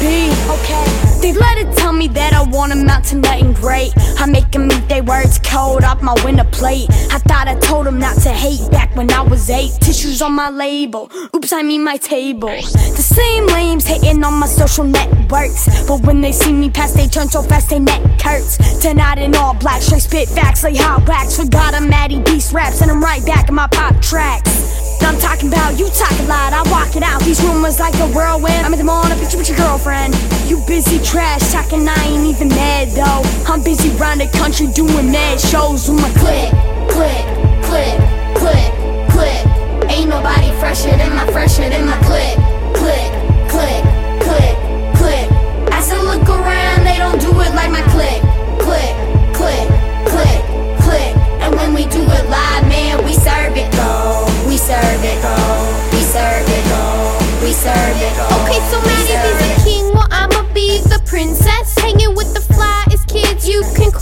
be. Okay. They let it tell me that I want them out to nothing great. I make them eat their words cold off my winter plate. I thought I told them not to hate back when I was eight. Tissues on my label. Oops, I mean my table. The same lames hating on my social networks. But when they see me pass, they turn so fast they neck hurts. Tonight in all black, straight spit facts like hot wax. Forgot I'm MattyBRaps and I'm right back in my pop tracks. I'm talking about you talk a rumors like a whirlwind. I'm in the morning, picture with your girlfriend. You busy trash talking, I ain't even mad though. I'm busy round the country doing mad shows with my click, click, click, click, click. Ain't nobody fresher than my fresher than my click,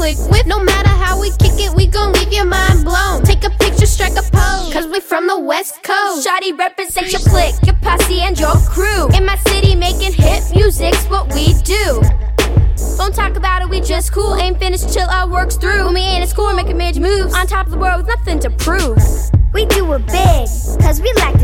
No matter how we kick it, we gon' leave your mind blown. Take a picture, strike a pose. Cause we from the west coast. Shawty represent your clique, your posse and your crew. In my city making hit music's what we do. Don't talk about it, we just cool. Ain't finished till our work's through. When we ain't at school, making major moves. On top of the world with nothing to prove. We do it big, cause we like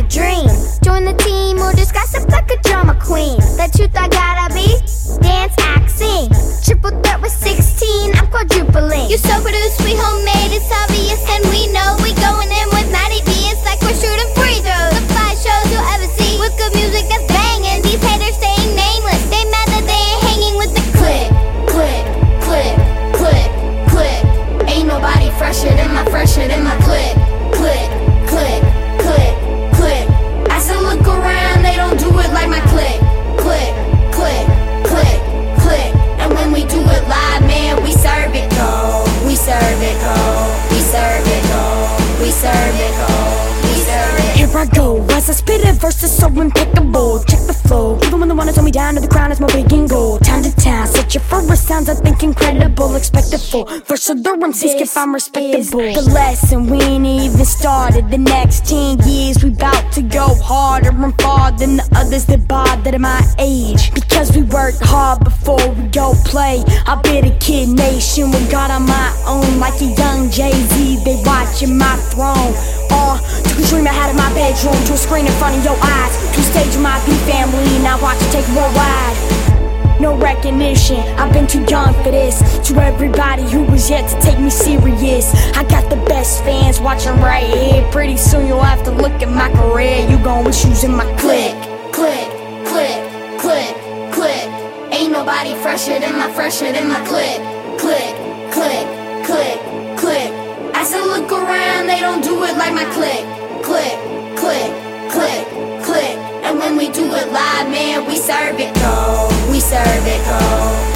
verse is so impeccable. Check the flow, even when the one that told me down to the crown is more big and gold. Town to town, set your first sounds, I think incredible. Expect it full, versatile MCs if I'm respectable. The lesson we ain't even started. The next 10 years we bout to go harder and farther than the others that bothered at my age. Because we worked hard before we go play. I be the kid nation with God on my own, like a young Jay Z. They watching my throne. Uh, a dream I had in my bedroom to a screen in front of your eyes. To stage my B family, now watch it take worldwide. No recognition, I've been too young for this. To everybody who was yet to take me serious, I got the best fans watching right here. Pretty soon you'll have to look at my career. You gon' wish you was in my click, click, click, click, click. Ain't nobody fresher than my fresher than my click, click, click, click, click. As I look around, they don't do it like my click, we serve it go. We serve it go.